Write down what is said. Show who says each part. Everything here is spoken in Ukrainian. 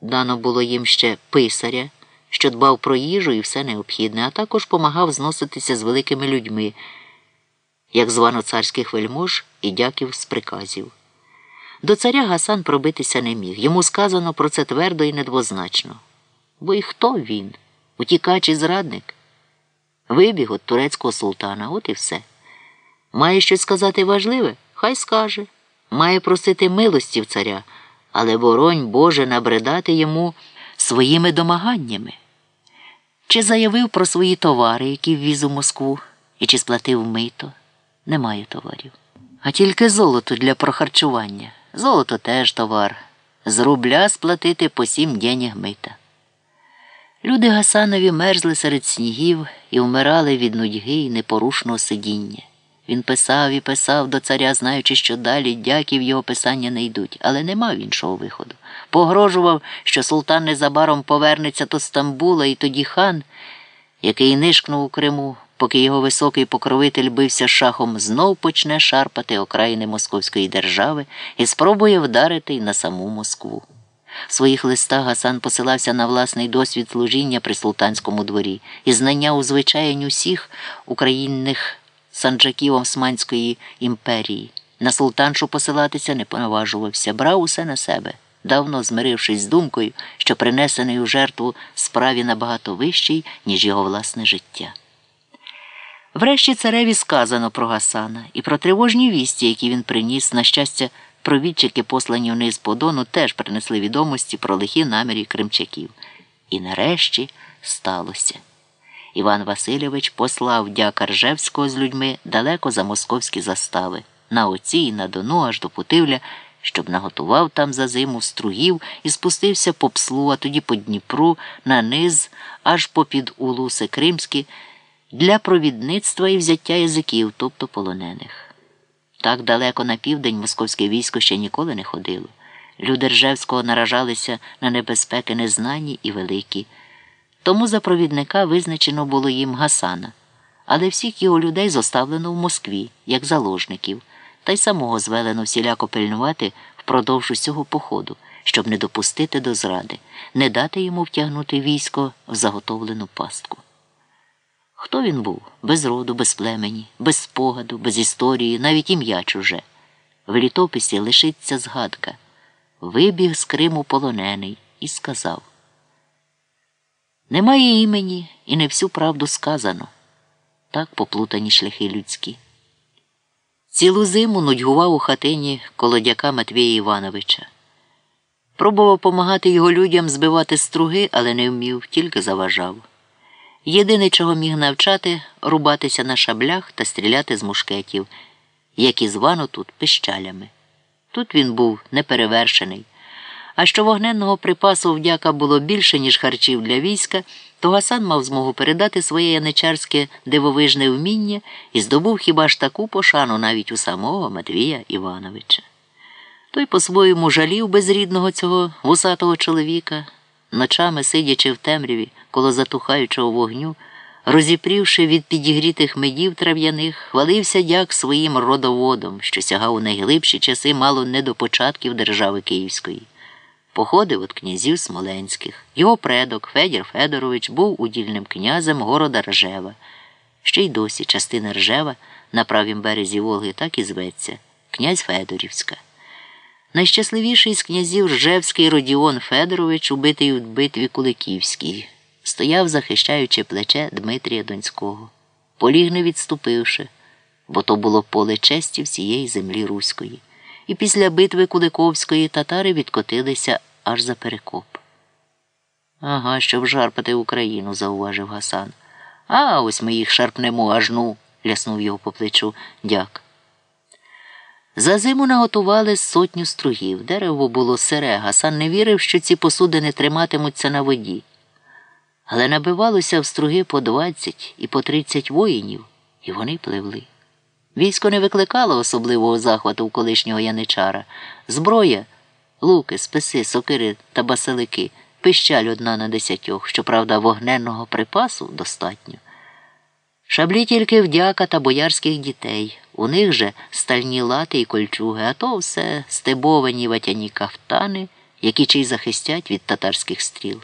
Speaker 1: Дано було їм ще писаря, що дбав про їжу і все необхідне, а також помагав зноситися з великими людьми, як звано царських вельмож і дяків з приказів. До царя Гасан пробитися не міг. Йому сказано про це твердо і недвозначно. Бо і хто він? Утікач і зрадник? Вибіг від турецького султана, от і все. Має щось сказати важливе? Хай скаже. Має просити милості в царя, але боронь Боже набридати йому своїми домаганнями. Чи заявив про свої товари, які ввіз у Москву, і чи сплатив мито? Немає товарів. А тільки золото для прохарчування. Золото теж товар. З рубля сплатити по сім денег мита. Люди Гасанові мерзли серед снігів і вмирали від нудьги і непорушного сидіння. Він писав і писав до царя, знаючи, що далі дяків його писання не йдуть, але не мав іншого виходу. Погрожував, що султан незабаром повернеться до Стамбула, і тоді хан, який нишкнув у Криму, поки його високий покровитель бився шахом, знов почне шарпати окраїни Московської держави і спробує вдарити й на саму Москву. В своїх листах Гасан посилався на власний досвід служіння при султанському дворі і знання у звичаєнь усіх українних санджаків Османської імперії. На султаншу посилатися не понаважувався, брав усе на себе, давно змирившись з думкою, що принесений у жертву справі набагато вищий, ніж його власне життя. Врешті цареві сказано про Гасана і про тривожні вісті, які він приніс, на щастя, провідчики, послані вниз по Дону, теж принесли відомості про лихі намірі кримчаків. І нарешті сталося. Іван Васильович послав дяка Ржевського з людьми далеко за московські застави, на оці і на Дону аж до Путивля, щоб наготував там за зиму стругів і спустився по пслу, а тоді по Дніпру, на низ, аж попід улуси Кримські, для провідництва і взяття язиків, тобто полонених. Так далеко на південь московське військо ще ніколи не ходило. Люди Ржевського наражалися на небезпеки незнані і великі. Тому за провідника визначено було їм Гасана, але всіх його людей зоставлено в Москві, як заложників, та й самого звелено всіляко пильнувати впродовж усього походу, щоб не допустити до зради, не дати йому втягнути військо в заготовлену пастку. Хто він був? Без роду, без племені, без спогаду, без історії, навіть ім'я чуже. В літописі лишиться згадка. Вибіг з Криму полонений і сказав. Немає імені і не всю правду сказано. Так поплутані шляхи людські. Цілу зиму нудьгував у хатині колодяка Матвія Івановича. Пробував помагати його людям збивати струги, але не вмів, тільки заважав. Єдине, чого міг навчати, рубатися на шаблях та стріляти з мушкетів, як і звано тут пищалями. Тут він був неперевершений. А що вогненного припасу вдяка було більше, ніж харчів для війська, то Гасан мав змогу передати своє яничарське дивовижне вміння і здобув хіба ж таку пошану навіть у самого Матвія Івановича. Той по-своєму жалів безрідного цього вусатого чоловіка, ночами сидячи в темряві коло затухаючого вогню, розіпрівши від підігрітих медів трав'яних, хвалився дяк своїм родоводом, що сягав у найглибші часи мало не до початків держави Київської. Походив від князів Смоленських. Його предок Федір Федорович був удільним князем города Ржева. Ще й досі частина Ржева на правім березі Волги так і зветься князь Федорівська. Найщасливіший з князів Ржевський Родіон Федорович, убитий у битві Куликівській, стояв, захищаючи плече Дмитрія Донського, поліг не відступивши, бо то було поле честі всієї землі Руської. І після битви Куликовської татари відкотилися аж за перекоп. Ага, щоб шарпати Україну, зауважив Гасан. А ось ми їх шарпнемо аж ну, ляснув його по плечу дяк. За зиму наготували сотню стругів. Дерево було сире, Гасан не вірив, що ці посудини триматимуться на воді. Але набивалося в струги по двадцять і по тридцять воїнів, і вони пливли. Військо не викликало особливого захвату у колишнього яничара. Зброя, луки, списи, сокири та басилики, пищаль одна на десятьох, щоправда, вогненного припасу достатньо. Шаблі тільки вдяка та боярських дітей. У них же стальні лати і кольчуги, а то все стебовані ватяні кафтани які чи й захистять від татарських стріл.